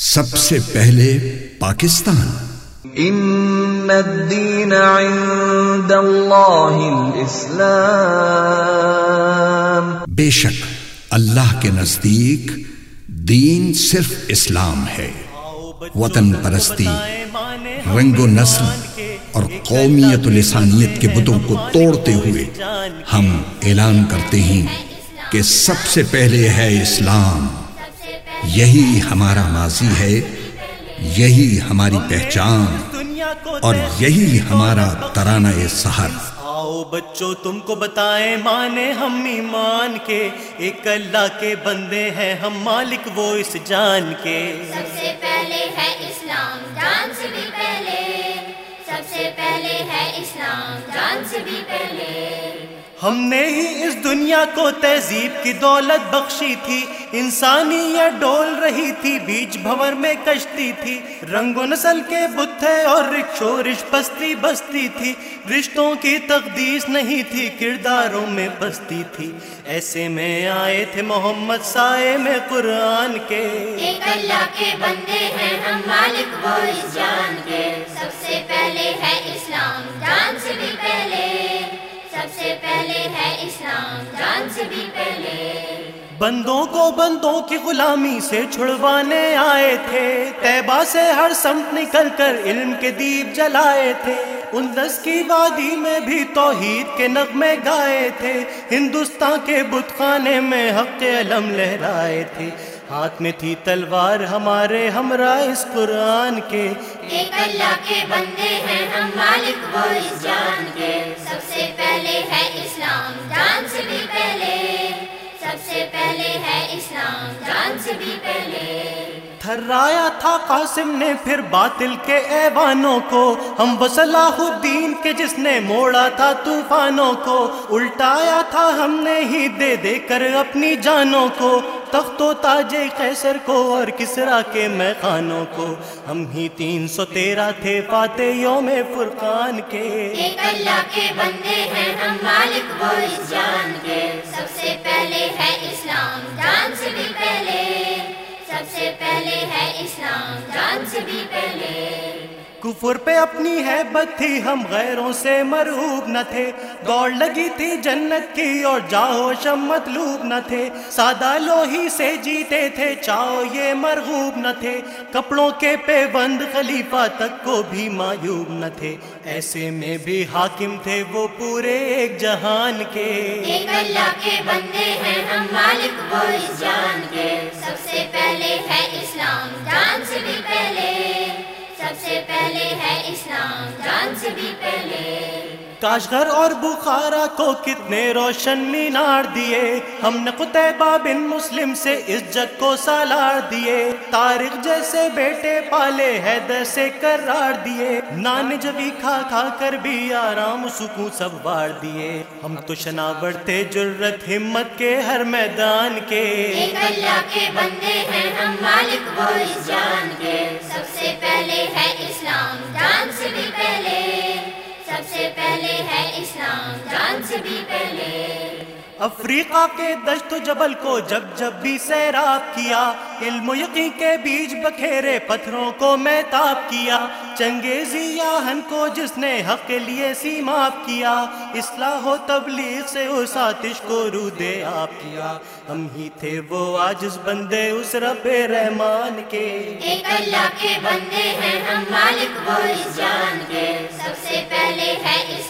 سب سے پہلے پاکستان۔ ان الدین عند اللہ الاسلام۔ بے شک اللہ کے نزدیک دین صرف اسلام ہے۔ وطن پرستی رنگ و نسل اور قومیت و لسانیت کے بتوں کو توڑتے ہوئے ہم اعلان کرتے ہیں کہ سب سے پہلے ہے اسلام۔ یہی ہمارا ماضی ہے یہی ہماری پہچان اور یہی ہمارا ترانہ سحر۔ آؤ بچوں تم کو بتائیں مانے ہم ایمان کے۔ ایک اللہ کے بندے ہیں ہم مالک وہ اس جان کے۔ سب سے پہلے ہے اسلام جان سے بھی پہلے۔ سب سے پہلے ہے اسلام جان سے بھی پہلے۔ ہم نے ہی اس دنیا کو تہذیب کی دولت بخشی تھی۔ انسانیت ڈول رہی تھی بیچ بھور میں کشتی تھی۔ رنگ و نسل کے بتھے اور رکشو رش پستی بستی تھی۔ رشتوں کی تقدیس نہیں تھی، کرداروں میں بستی تھی۔ ایسے میں آئے تھے محمد سائے میں قرآن کے۔ ایک اللہ کے بندے ہیں ہم مالک، وہ اس جان کے۔ سب سے پہلے ہے اسلام، جان سے بھی پہلے۔ سے پہلے ہے اسلام، جان سے بھی پہلے۔ بندوں کو بندوں کی غلامی سے چھڑوانے آئے تھے۔ تیبا سے ہر سمت نکل کر علم کے دیپ جلائے تھے۔ اندس کی وادی میں بھی توحید کے نغمے گائے تھے۔ ہندوستان کے بت خانے میں حق علم لہرائے تھے۔ ہاتھ میں تھی تلوار ہمارے ہمراہ اس قرآن کے۔ ایک اللہ کے بندے ہیں ہم مالک وہ اس جان کے۔ سب سے پہلے ہے اسلام جان سے بھی پہلے۔ سب سے پہلے ہے اسلام جان سے بھی پہلے۔ تھرایا تھا قاسم نے پھر باطل کے ایوانوں کو۔ ہم وہ صلاح الدین کے جس نے موڑا تھا طوفانوں کو۔ الٹایا تھا ہم نے ہی دے دے کر اپنی جانوں کو۔ تخت و تاج قیصر کو اور کسرا کے میخانوں کو۔ ہم ہی تین سو تیرہ تھے فاتح یوم فرقان کے۔ ایک اللہ کے بندے ہیں، ہم مالک وہ اس جان کے۔ سب سے پہلے ہے اسلام، جان سے بھی پہلے۔ سب سے پہلے ہے اسلام، جان سے بھی پہلے۔ کفر پہ اپنی حیبت تھی، ہم غیروں سے مرعوب نہ تھے۔ دوڑ لگی تھی جنت کی اور جاہو شم مطلوب نہ تھے۔ سادہ لوہی سے جیتے تھے، چاہو یہ مرغوب نہ تھے۔ کپڑوں کے پہ بند خلیفہ تک کو بھی معیوب نہ تھے۔ ایسے میں بھی حاکم تھے وہ پورے ایک جہان کے۔ ایک اللہ کے بندے ہیں، ہم مالک وہ اس جان کے۔ سب سے پہلے ہے سے بھی پہلے کاشغر اور بخارا کو کتنے روشن مینار دیے۔ ہم نے قطبہ بن مسلم سے اس جگ کو سالار دیے۔ تاریخ جیسے بیٹے پالے حیدر سے کرار دیے۔ نان جبی کھا کھا کر بھی آرام سکون سب بار دیے۔ ہم تو شناور تھے جرت ہمت کے ہر میدان کے۔ ایک اللہ کے بندے ہیں، ہم مالک وہ اس جان کے۔ افریقہ کے دشت و جبل کو جب جب بھی سیراب کیا، علم و یقین کے بیج بکھیرے پتھروں کو میں تاب کیا۔ چنگیزی یاہن کو جس نے حق کے لیے سیماب کیا، اصلاح و تبلیغ سے اس آتش کو رودے آپ کیا۔ ہم ہی تھے وہ آجز بندے اس رب رحمان کے۔ ایک اللہ کے بندے ہیں، ہم مالک وہ اس جان کے۔ سب سے پہلے ہے اسلام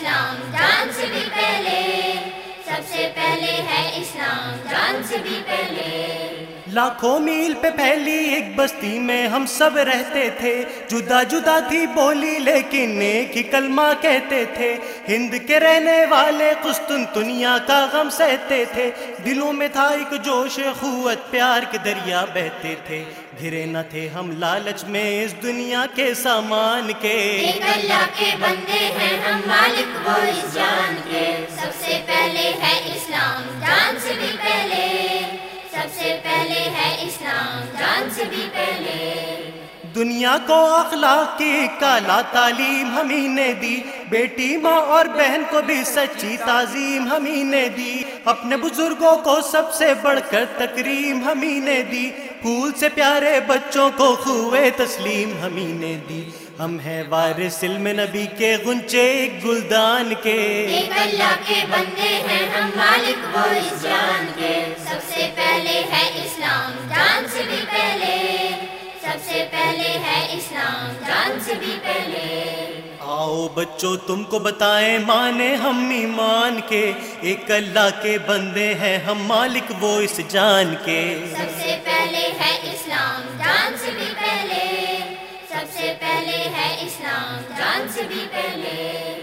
جان سے بھی پہلے لاکھوں میل پہ پھیلی ایک بستی میں ہم سب رہتے تھے۔ جدا جدا تھی بولی، لیکن ایک ہی کلمہ کہتے تھے۔ ہند کے رہنے والے قسطن دنیا کا غم سہتے تھے۔ دلوں میں تھا ایک جوش قوت پیار کے دریا بہتے تھے۔ گھرے نہ تھے ہم لالچ میں اس دنیا کے سامان کے۔ ایک اللہ کے بندے ہیں ہم مالک، وہ اس جان کے۔ سب سے پہلے ہے بھی پہلے دنیا کو اخلاق کی کالا تعلیم ہمیں نے دی، بیٹی ماں اور بہن کو بھی سچی تعظیم ہمیں نے دی۔ اپنے بزرگوں کو سب سے بڑھ کر تکریم ہمیں نے دی۔ پھول سے پیارے بچوں کو خوے تسلیم ہمیں نے دی۔ ہم ہیں وارث علم نبی کے ایک گلدان کے۔ ایک اللہ کے بندے ہیں ہم مالک وہ اس جان کے۔ سب سے پہلے ہے اسلام جان سے بھی پہلے۔ سب سے پہلے ہے اسلام جان سے بھی پہلے۔ آؤ بچوں تم کو بتائیں مانے ہم ایمان کے۔ ایک اللہ کے بندے ہیں ہم مالک وہ اس جان کے۔ سب سے پہلے ہے بھی پہلے سب سے